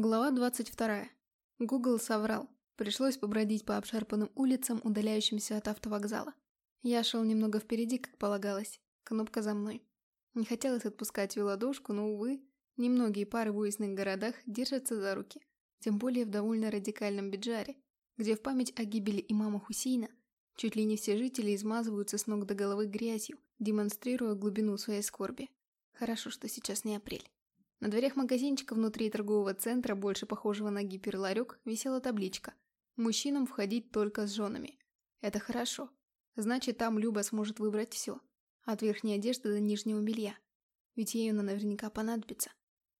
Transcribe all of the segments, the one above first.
Глава 22. Гугл соврал. Пришлось побродить по обшарпанным улицам, удаляющимся от автовокзала. Я шел немного впереди, как полагалось. Кнопка за мной. Не хотелось отпускать велодушку, но, увы, немногие пары в уездных городах держатся за руки. Тем более в довольно радикальном Биджаре, где в память о гибели имама Хусейна чуть ли не все жители измазываются с ног до головы грязью, демонстрируя глубину своей скорби. Хорошо, что сейчас не апрель. На дверях магазинчика внутри торгового центра, больше похожего на гиперларек, висела табличка «Мужчинам входить только с женами». Это хорошо. Значит, там Люба сможет выбрать все. От верхней одежды до нижнего белья. Ведь ей она наверняка понадобится.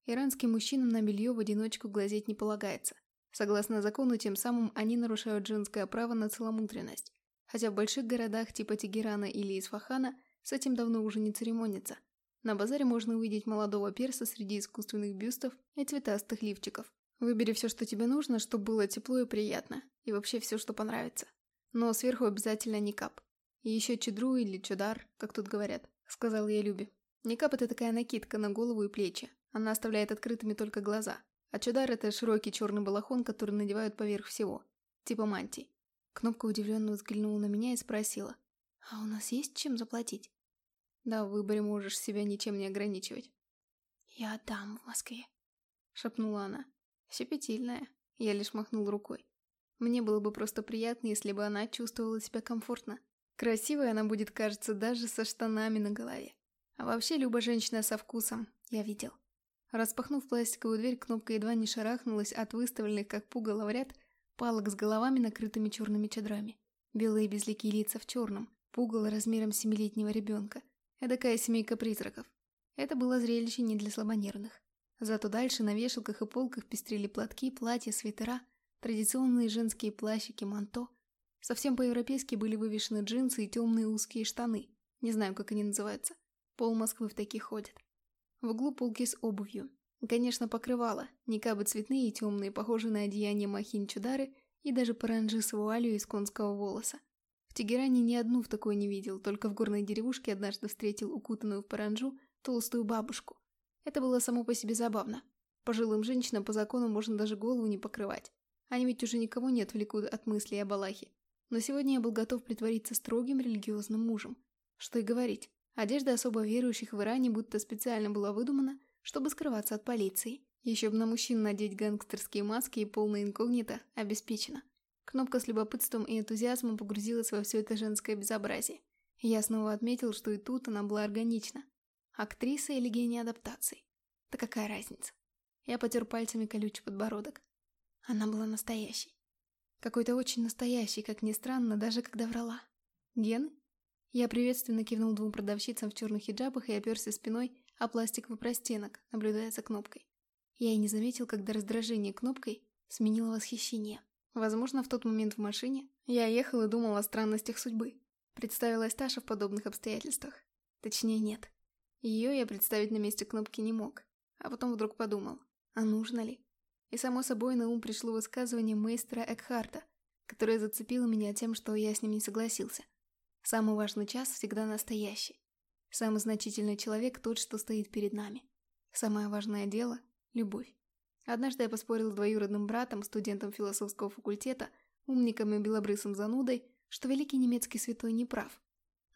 Иранским мужчинам на белье в одиночку глазеть не полагается. Согласно закону, тем самым они нарушают женское право на целомудренность. Хотя в больших городах типа Тегерана или Исфахана с этим давно уже не церемонятся. На базаре можно увидеть молодого перса среди искусственных бюстов и цветастых лифчиков. Выбери все, что тебе нужно, чтобы было тепло и приятно, и вообще все, что понравится. Но сверху обязательно никап. И еще чедру или чудар, как тут говорят, сказал я Любе. Никап это такая накидка на голову и плечи. Она оставляет открытыми только глаза. А чудар это широкий черный балахон, который надевают поверх всего. Типа мантий. Кнопка удивленно взглянула на меня и спросила. «А у нас есть чем заплатить?» Да, в выборе можешь себя ничем не ограничивать. «Я там, в Москве», — шепнула она. Щепетильная. Я лишь махнул рукой. Мне было бы просто приятно, если бы она чувствовала себя комфортно. Красивой она будет, кажется, даже со штанами на голове. А вообще, любая женщина со вкусом, я видел. Распахнув пластиковую дверь, кнопка едва не шарахнулась от выставленных, как пугало в ряд, палок с головами, накрытыми черными чадрами. Белые безликие лица в черном, пугало размером семилетнего ребенка, Эдакая семейка призраков. Это было зрелище не для слабонервных. Зато дальше на вешалках и полках пестрили платки, платья, свитера, традиционные женские плащики, манто. Совсем по-европейски были вывешены джинсы и темные узкие штаны. Не знаю, как они называются. Пол Москвы в таких ходит. В углу полки с обувью. Конечно, покрывало. Никабы цветные и темные, похожие на одеяние махин-чудары и даже паранджи с вуалью из конского волоса. Тегеране ни одну в такой не видел, только в горной деревушке однажды встретил укутанную в паранджу толстую бабушку. Это было само по себе забавно. Пожилым женщинам по закону можно даже голову не покрывать. Они ведь уже никого не отвлекут от мыслей об Аллахе. Но сегодня я был готов притвориться строгим религиозным мужем. Что и говорить, одежда особо верующих в Иране будто специально была выдумана, чтобы скрываться от полиции. Еще бы на мужчин надеть гангстерские маски и полное инкогнито обеспечено. Кнопка с любопытством и энтузиазмом погрузилась во все это женское безобразие. я снова отметил, что и тут она была органична. Актриса или гений адаптаций? Да какая разница? Я потер пальцами колючий подбородок. Она была настоящей. Какой-то очень настоящий, как ни странно, даже когда врала. Гены? Я приветственно кивнул двум продавщицам в черных хиджабах и оперся спиной о пластиковый простенок, наблюдая за кнопкой. Я и не заметил, когда раздражение кнопкой сменило восхищение. Возможно, в тот момент в машине я ехал и думал о странностях судьбы. Представилась Таша в подобных обстоятельствах. Точнее, нет. Ее я представить на месте кнопки не мог. А потом вдруг подумал, а нужно ли? И само собой на ум пришло высказывание мейстера Экхарта, которое зацепило меня тем, что я с ним не согласился. Самый важный час всегда настоящий. Самый значительный человек тот, что стоит перед нами. Самое важное дело – любовь. Однажды я поспорил с двоюродным братом, студентом философского факультета, умником и белобрысым занудой, что великий немецкий святой не прав.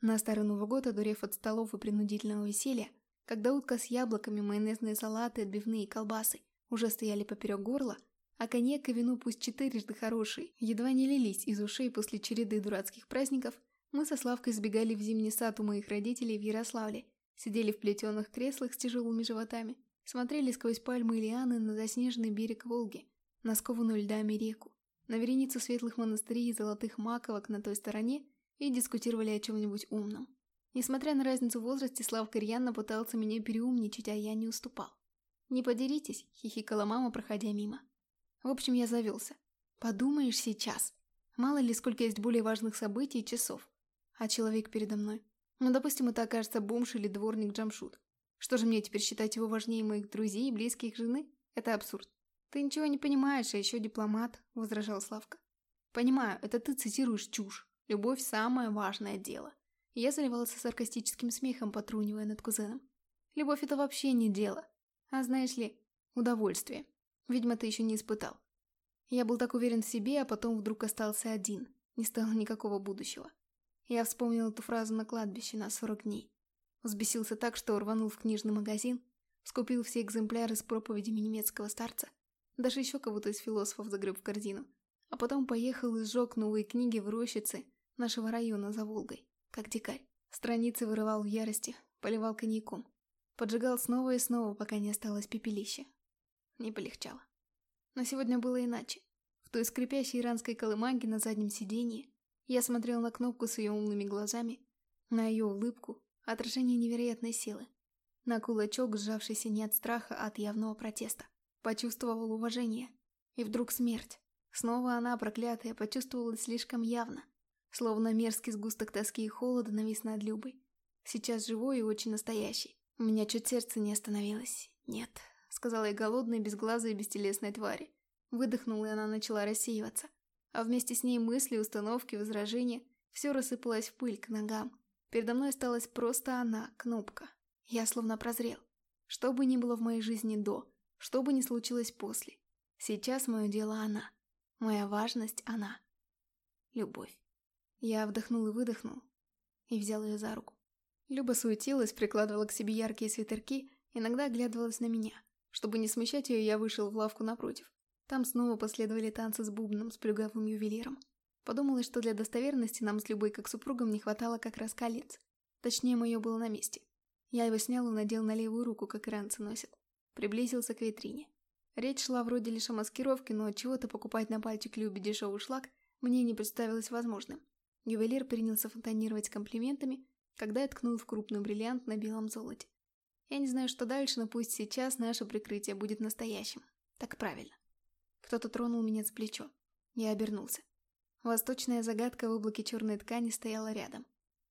На Старый Новый год, одурев от столов и принудительного веселья, когда утка с яблоками, майонезные салаты, отбивные колбасы уже стояли поперек горла, а коньяк и вино пусть четырежды хорошие, едва не лились из ушей после череды дурацких праздников, мы со Славкой сбегали в зимний сад у моих родителей в Ярославле, сидели в плетеных креслах с тяжелыми животами, Смотрели сквозь пальмы и лианы на заснеженный берег Волги, на скованную льдами реку, на вереницу светлых монастырей и золотых маковок на той стороне и дискутировали о чем-нибудь умном. Несмотря на разницу в возрасте, Славка рьяно пытался меня переумничать, а я не уступал. «Не подеритесь», — хихикала мама, проходя мимо. В общем, я завелся. Подумаешь сейчас. Мало ли, сколько есть более важных событий и часов. А человек передо мной. Ну, допустим, это окажется бомж или дворник Джамшут. Что же мне теперь считать его важнее моих друзей и близких жены? Это абсурд. Ты ничего не понимаешь, а еще дипломат, возражал Славка. Понимаю, это ты цитируешь чушь. Любовь – самое важное дело. Я заливался саркастическим смехом, потрунивая над кузеном. Любовь – это вообще не дело. А знаешь ли, удовольствие. Видимо, ты еще не испытал. Я был так уверен в себе, а потом вдруг остался один. Не стало никакого будущего. Я вспомнил эту фразу на кладбище на 40 дней. Взбесился так, что рванул в книжный магазин, скупил все экземпляры с проповедями немецкого старца, даже еще кого-то из философов загреб в корзину, а потом поехал и сжег новые книги в рощице нашего района за Волгой, как дикарь. Страницы вырывал в ярости, поливал коньяком. Поджигал снова и снова, пока не осталось пепелище. Не полегчало. Но сегодня было иначе. В той скрипящей иранской колымаге на заднем сиденье я смотрел на кнопку с ее умными глазами, на ее улыбку, отражение невероятной силы, на кулачок, сжавшийся не от страха, а от явного протеста. Почувствовал уважение. И вдруг смерть. Снова она, проклятая, почувствовалась слишком явно. Словно мерзкий сгусток тоски и холода навис над Любой. Сейчас живой и очень настоящий. У меня чуть сердце не остановилось. Нет, сказала я голодной, безглазой и бестелесной твари. Выдохнула, и она начала рассеиваться. А вместе с ней мысли, установки, возражения. Все рассыпалось в пыль к ногам. Передо мной осталась просто она, кнопка. Я словно прозрел. Что бы ни было в моей жизни до, что бы ни случилось после. Сейчас мое дело она. Моя важность она. Любовь. Я вдохнул и выдохнул. И взял ее за руку. Люба суетилась, прикладывала к себе яркие свитерки, иногда оглядывалась на меня. Чтобы не смущать ее, я вышел в лавку напротив. Там снова последовали танцы с бубном, с плюгавым ювелиром. Подумалось, что для достоверности нам с Любой как супругам не хватало как раз колец. Точнее, мое было на месте. Я его снял и надел на левую руку, как иранцы носят. Приблизился к витрине. Речь шла вроде лишь о маскировке, но чего-то покупать на пальчик Любе дешевый шлак мне не представилось возможным. Ювелир принялся фонтанировать комплиментами, когда я ткнул в крупный бриллиант на белом золоте. Я не знаю, что дальше, но пусть сейчас наше прикрытие будет настоящим. Так правильно. Кто-то тронул меня с плечо. Я обернулся. Восточная загадка в облаке черной ткани стояла рядом.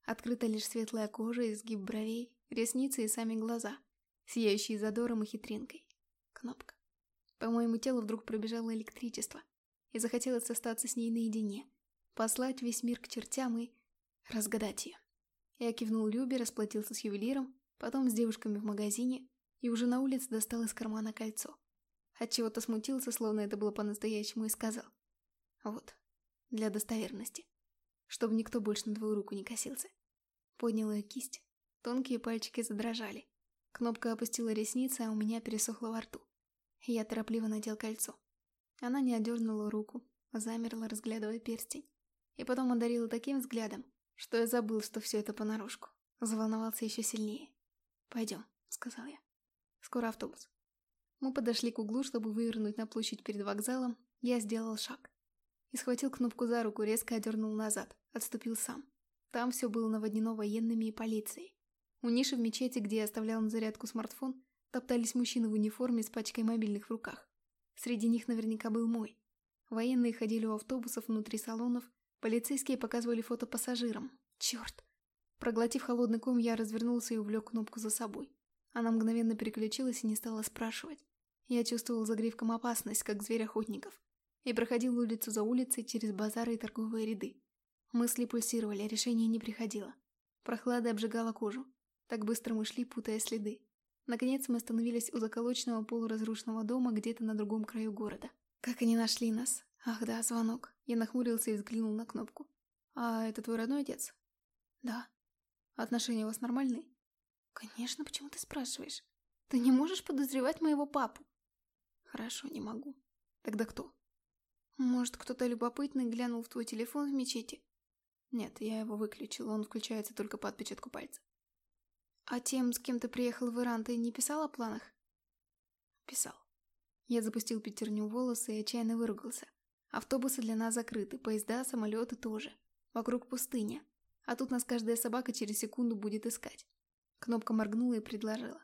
Открыта лишь светлая кожа, изгиб бровей, ресницы и сами глаза, сияющие задором и хитринкой. Кнопка. По моему телу вдруг пробежало электричество, и захотелось остаться с ней наедине, послать весь мир к чертям и разгадать ее. Я кивнул Любе, расплатился с ювелиром, потом с девушками в магазине и уже на улице достал из кармана кольцо. Отчего-то смутился, словно это было по-настоящему, и сказал. Вот, для достоверности. Чтобы никто больше на твою руку не косился. Поднял ее кисть. Тонкие пальчики задрожали. Кнопка опустила ресницы, а у меня пересохло во рту. Я торопливо надел кольцо. Она не отдернула руку, замерла, разглядывая перстень. И потом одарила таким взглядом, что я забыл, что все это понарошку. Заволновался еще сильнее. «Пойдем», — сказал я. «Скоро автобус». Мы подошли к углу, чтобы вывернуть на площадь перед вокзалом. Я сделал шаг. И схватил кнопку за руку, резко одернул назад. Отступил сам. Там все было наводнено военными и полицией. У ниши в мечети, где я оставлял на зарядку смартфон, топтались мужчины в униформе с пачкой мобильных в руках. Среди них наверняка был мой. Военные ходили у автобусов внутри салонов, полицейские показывали фото пассажирам. Черт! Проглотив холодный ком, я развернулся и увлек кнопку за собой. Она мгновенно переключилась и не стала спрашивать. Я чувствовал загривком опасность, как зверь охотников, и проходил улицу за улицей через базары и торговые ряды. Мысли пульсировали, решение не приходило. Прохлада обжигала кожу. Так быстро мы шли, путая следы. Наконец мы остановились у заколоченного полуразрушенного дома где-то на другом краю города. Как они нашли нас? Ах да, звонок. Я нахмурился и взглянул на кнопку. «А это твой родной отец?» «Да». «Отношения у вас нормальные?» «Конечно, почему ты спрашиваешь? Ты не можешь подозревать моего папу?» «Хорошо, не могу. Тогда кто?» «Может, кто-то любопытный глянул в твой телефон в мечети?» «Нет, я его выключил, он включается только по отпечатку пальца». «А тем, с кем ты приехал в Иран, ты не писал о планах?» «Писал». Я запустил пятерню волосы и отчаянно выругался. Автобусы для нас закрыты, поезда, самолеты тоже. Вокруг пустыня. А тут нас каждая собака через секунду будет искать. Кнопка моргнула и предложила.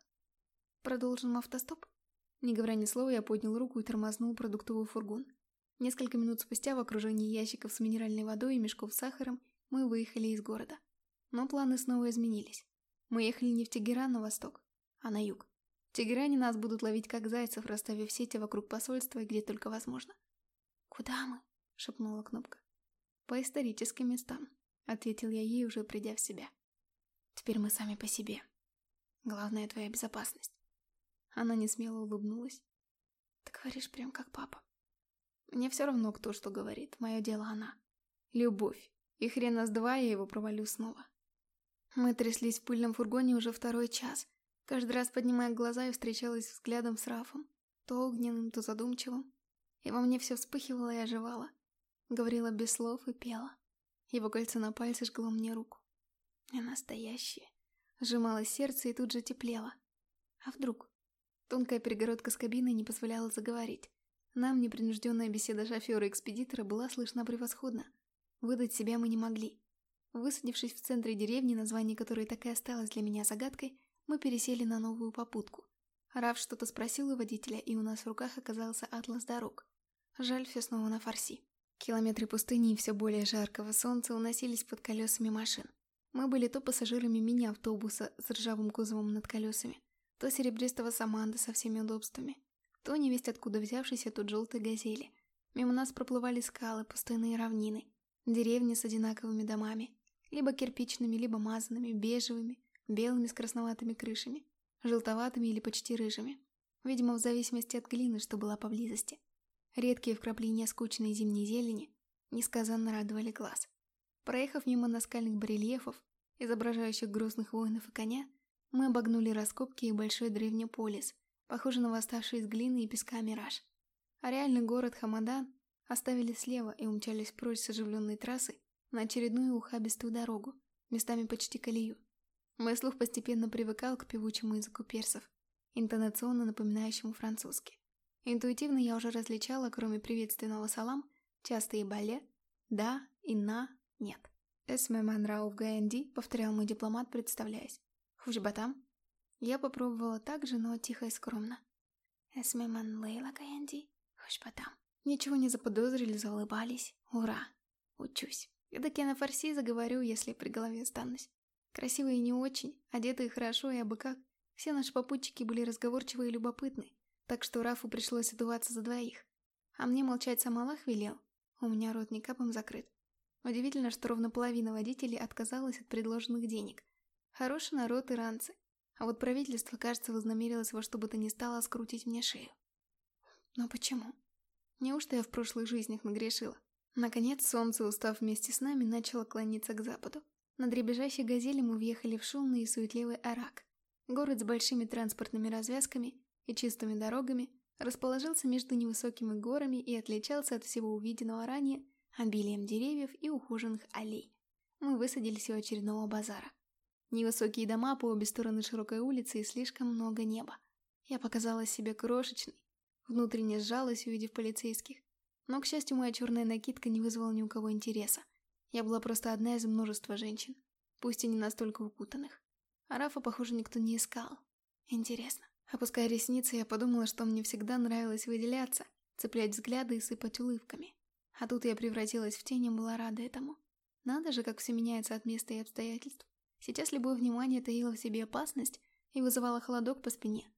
Продолжим автостоп? Не говоря ни слова, я поднял руку и тормознул продуктовый фургон. Несколько минут спустя в окружении ящиков с минеральной водой и мешков с сахаром мы выехали из города. Но планы снова изменились. Мы ехали не в Тегеран на восток, а на юг. В Тегеране нас будут ловить как зайцев, расставив сети вокруг посольства, где только возможно. «Куда мы?» — шепнула Кнопка. «По историческим местам», — ответил я ей, уже придя в себя. «Теперь мы сами по себе. Главное — твоя безопасность». Она несмело улыбнулась. Ты говоришь прям как папа. Мне все равно, кто что говорит. Мое дело она. Любовь. И хрена с два я его провалю снова. Мы тряслись в пыльном фургоне уже второй час. Каждый раз поднимая глаза и встречалась взглядом с Рафом. То огненным, то задумчивым. И во мне все вспыхивало и оживало. Говорила без слов и пела. Его кольцо на пальце жгло мне руку. И настоящее. Сжималось сердце и тут же теплело. А вдруг? Тонкая перегородка с кабиной не позволяла заговорить. Нам непринужденная беседа шофера и экспедитора была слышна превосходно. Выдать себя мы не могли. Высадившись в центре деревни, название которой так и осталось для меня загадкой, мы пересели на новую попутку. Раф что-то спросил у водителя, и у нас в руках оказался атлас дорог. Жаль, все снова на фарси. Километры пустыни и все более жаркого солнца уносились под колесами машин. Мы были то пассажирами мини-автобуса с ржавым кузовом над колесами, то серебристого саманда со всеми удобствами, то невесть откуда взявшейся тут желтой газели. Мимо нас проплывали скалы, пустынные равнины, деревни с одинаковыми домами, либо кирпичными, либо мазанными, бежевыми, белыми с красноватыми крышами, желтоватыми или почти рыжими. Видимо, в зависимости от глины, что была поблизости. Редкие вкрапления скучной зимней зелени несказанно радовали глаз. Проехав мимо наскальных барельефов, изображающих грустных воинов и коня, мы обогнули раскопки и большой древний полис, похожий на восставший из глины и песка мираж. А реальный город Хамадан оставили слева и умчались прочь с оживленной трассы на очередную ухабистую дорогу, местами почти колею. Мой слух постепенно привыкал к певучему языку персов, интонационно напоминающему французский. Интуитивно я уже различала, кроме приветственного салам, частые бале, да и на, нет. «Эсмэман Рауф Гаэнди», — повторял мой дипломат, представляясь. «Хужбатам?» Я попробовала так же, но тихо и скромно. «Эсмэман Лейла Гаэнди, хужбатам». Ничего не заподозрили, заулыбались. Ура! Учусь. Я на фарси заговорю, если при голове останусь. Красивые не очень, одетые хорошо и абы как. Все наши попутчики были разговорчивы и любопытны, так что Рафу пришлось отдуваться за двоих. А мне молчать сам Аллах велел. У меня рот ни капом закрыт. Удивительно, что ровно половина водителей отказалась от предложенных денег. Хороший народ иранцы. А вот правительство, кажется, вознамерилось во что бы то ни стало скрутить мне шею. Но почему? Неужто я в прошлых жизнях нагрешила? Наконец, солнце, устав вместе с нами, начало клониться к западу. На дребезжащей газели мы въехали в шумный и суетливый Арак. Город с большими транспортными развязками и чистыми дорогами расположился между невысокими горами и отличался от всего увиденного ранее обилием деревьев и ухоженных аллей. Мы высадились у очередного базара. Невысокие дома по обе стороны широкой улицы и слишком много неба. Я показала себе крошечной, внутренне сжалась, увидев полицейских. Но, к счастью, моя черная накидка не вызвала ни у кого интереса. Я была просто одна из множества женщин, пусть и не настолько укутанных. А Рафа, похоже, никто не искал. Интересно. Опуская ресницы, я подумала, что мне всегда нравилось выделяться, цеплять взгляды и сыпать улыбками. А тут я превратилась в тень и была рада этому. Надо же, как все меняется от места и обстоятельств. Сейчас любое внимание таило в себе опасность и вызывало холодок по спине.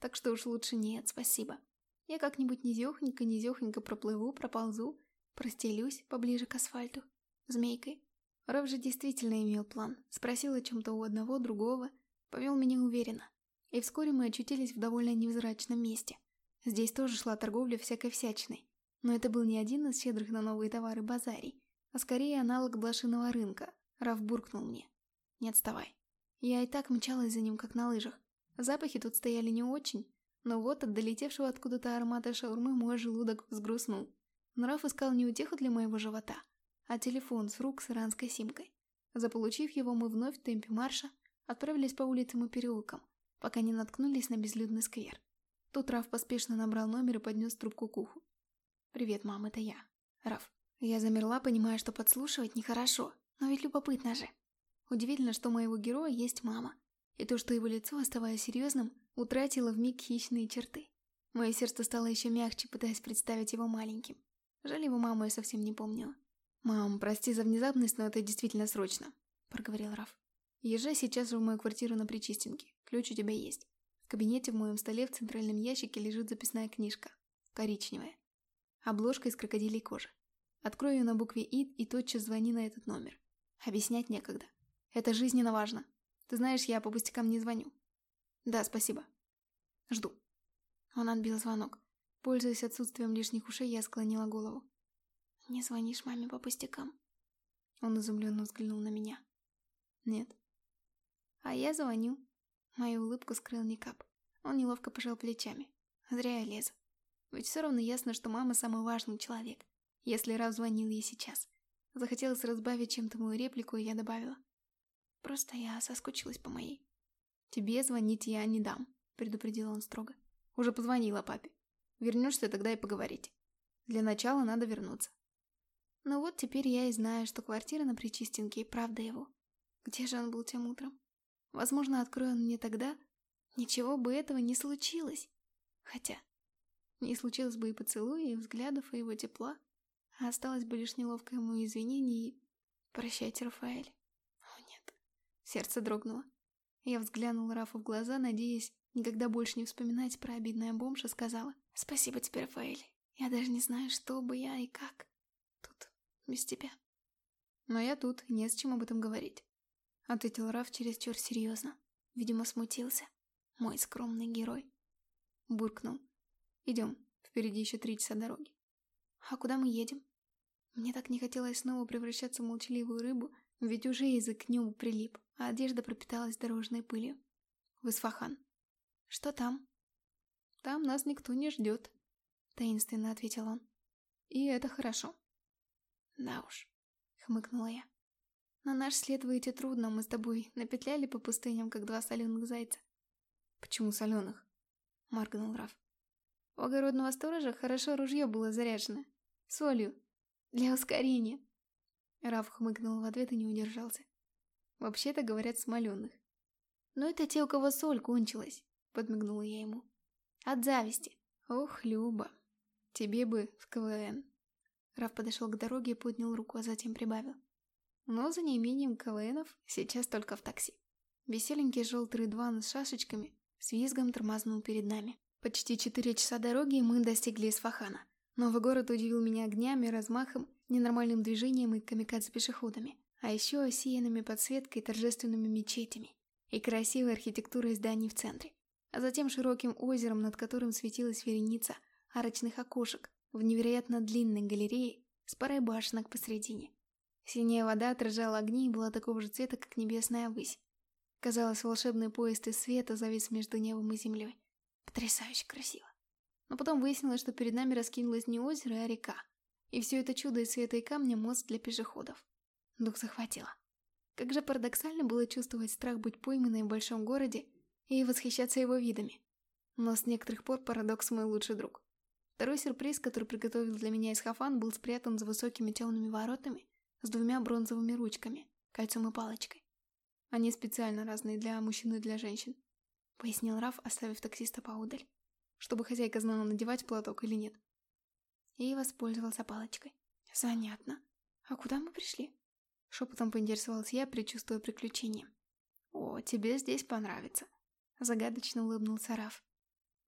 Так что уж лучше нет, спасибо. Я как-нибудь низехонько-низехонько проплыву, проползу, простелюсь поближе к асфальту змейкой. Рэв же действительно имел план. Спросил о чем-то у одного, другого. Повел меня уверенно. И вскоре мы очутились в довольно невзрачном месте. Здесь тоже шла торговля всякой всячиной. Но это был не один из щедрых на новые товары базарий, а скорее аналог блошиного рынка. Раф буркнул мне. «Не отставай». Я и так мчалась за ним, как на лыжах. Запахи тут стояли не очень, но вот от долетевшего откуда-то аромата шаурмы мой желудок взгрустнул. Нрав искал не утеху для моего живота, а телефон с рук с иранской симкой. Заполучив его, мы вновь в темпе марша отправились по улицам и переулкам, пока не наткнулись на безлюдный сквер. Тут Раф поспешно набрал номер и поднес трубку к уху. «Привет, мам, это я. Раф». Я замерла, понимая, что подслушивать нехорошо, но ведь любопытно же. Удивительно, что у моего героя есть мама, и то, что его лицо, оставаясь серьезным, утратило вмиг хищные черты. Мое сердце стало еще мягче, пытаясь представить его маленьким. Жаль, его маму я совсем не помнила. «Мам, прости за внезапность, но это действительно срочно», — проговорил Раф. «Езжай сейчас в мою квартиру на Причистенке. Ключ у тебя есть. В кабинете в моем столе в центральном ящике лежит записная книжка. Коричневая. Обложка из крокодилей кожи. Открой ее на букве «И» и тотчас звони на этот номер. Объяснять некогда. Это жизненно важно. Ты знаешь, я по пустякам не звоню. Да, спасибо. Жду. Он отбил звонок. Пользуясь отсутствием лишних ушей, я склонила голову. «Не звонишь маме по пустякам?» Он изумленно взглянул на меня. «Нет». «А я звоню». Мою улыбку скрыл Никап. Он неловко пожал плечами. Зря я лезу. Ведь все равно ясно, что мама самый важный человек. Если раз звонил ей сейчас. Захотелось разбавить чем-то мою реплику, и я добавила. Просто я соскучилась по моей. «Тебе звонить я не дам», — предупредил он строго. «Уже позвонила папе. Вернешься тогда и поговорить. Для начала надо вернуться. Но вот теперь я и знаю, что квартира на Причистенке и правда его. Где же он был тем утром? Возможно, открой он мне тогда, ничего бы этого не случилось. Хотя, не случилось бы и поцелуя, и взглядов, и его тепла, а осталось бы лишь неловкое ему извинение и... Прощайте, Рафаэль. Сердце дрогнуло. Я взглянула Рафу в глаза, надеясь никогда больше не вспоминать про обидное бомж, и сказала «Спасибо тебе, Рафаэль. Я даже не знаю, что бы я и как без тебя. Но я тут, не с чем об этом говорить. Ответил Раф чересчур серьезно. Видимо, смутился. Мой скромный герой. Буркнул. Идем, впереди еще три часа дороги. А куда мы едем? Мне так не хотелось снова превращаться в молчаливую рыбу, ведь уже язык к небу прилип, а одежда пропиталась дорожной пылью. В Исфахан. Что там? Там нас никто не ждет, таинственно ответил он. И это хорошо. «Да уж», — хмыкнула я. «На наш след выйти трудно, мы с тобой напетляли по пустыням, как два соленых зайца». «Почему соленых?» — моргнул Раф. «У огородного сторожа хорошо ружье было заряжено. Солью. Для ускорения». Раф хмыкнул в ответ и не удержался. «Вообще-то говорят смоленых». «Но это те, у кого соль кончилась», — подмигнула я ему. «От зависти». «Ох, Люба, тебе бы в КВН». Раф подошел к дороге и поднял руку, а затем прибавил. Но за неимением КВНов сейчас только в такси. Веселенький желтый рыдван с шашечками с визгом тормознул перед нами. Почти четыре часа дороги мы достигли Исфахана. Новый город удивил меня огнями, размахом, ненормальным движением и камикадзе-пешеходами, а еще осиянными подсветкой торжественными мечетями и красивой архитектурой зданий в центре, а затем широким озером, над которым светилась вереница арочных окошек, в невероятно длинной галерее с парой башенок посредине. Синяя вода отражала огни и была такого же цвета, как небесная высь. Казалось, волшебный поезд из света завис между небом и землей. Потрясающе красиво. Но потом выяснилось, что перед нами раскинулось не озеро, а река. И все это чудо из света и камня мост для пешеходов. Дух захватило. Как же парадоксально было чувствовать страх быть пойманной в большом городе и восхищаться его видами. Но с некоторых пор парадокс мой лучший друг. Второй сюрприз, который приготовил для меня Исхафан, был спрятан за высокими темными воротами с двумя бронзовыми ручками, кольцом и палочкой. Они специально разные для мужчин и для женщин, пояснил Раф, оставив таксиста поудаль, чтобы хозяйка знала, надевать платок или нет. И воспользовался палочкой. Занятно. А куда мы пришли? Шепотом поинтересовался я, предчувствуя приключения. «О, тебе здесь понравится», — загадочно улыбнулся Раф.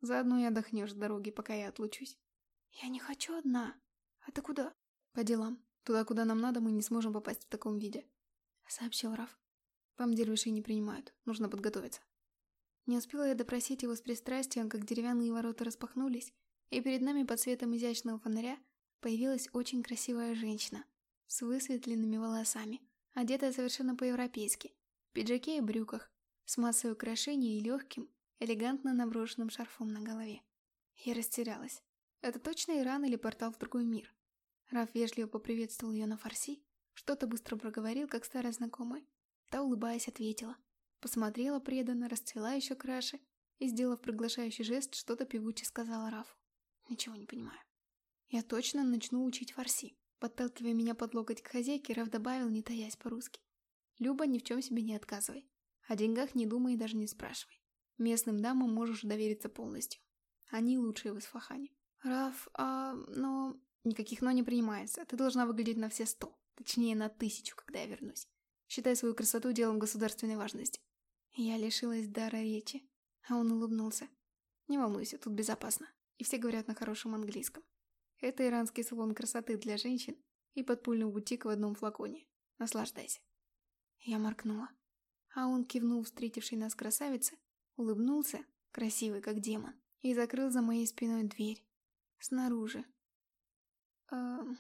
Заодно и отдохнешь с дороги, пока я отлучусь. Я не хочу одна. А ты куда? По делам. Туда, куда нам надо, мы не сможем попасть в таком виде. Сообщил Раф. Там дервишей не принимают. Нужно подготовиться. Не успела я допросить его с пристрастием, как деревянные ворота распахнулись, и перед нами под светом изящного фонаря появилась очень красивая женщина с высветленными волосами, одетая совершенно по-европейски, в пиджаке и брюках, с массой украшений и легким, элегантно наброшенным шарфом на голове. Я растерялась. Это точно Иран или портал в другой мир? Раф вежливо поприветствовал ее на фарси, что-то быстро проговорил, как старая знакомая. Та, улыбаясь, ответила. Посмотрела преданно, расцвела еще краше и, сделав приглашающий жест, что-то певуче сказала Рафу. Ничего не понимаю. Я точно начну учить фарси. Подталкивая меня под локоть к хозяйке, Раф добавил, не таясь по-русски. Люба, ни в чем себе не отказывай. О деньгах не думай и даже не спрашивай. Местным дамам можешь довериться полностью. Они лучшие в Исфахане. Раф, а... но... Никаких «но» не принимается. Ты должна выглядеть на все сто. Точнее, на тысячу, когда я вернусь. Считай свою красоту делом государственной важности. Я лишилась дара речи. А он улыбнулся. Не волнуйся, тут безопасно. И все говорят на хорошем английском. Это иранский салон красоты для женщин и подпольный бутик в одном флаконе. Наслаждайся. Я моркнула. А он кивнул встретившей нас красавице Улыбнулся, красивый как демон, и закрыл за моей спиной дверь. Снаружи. Эм...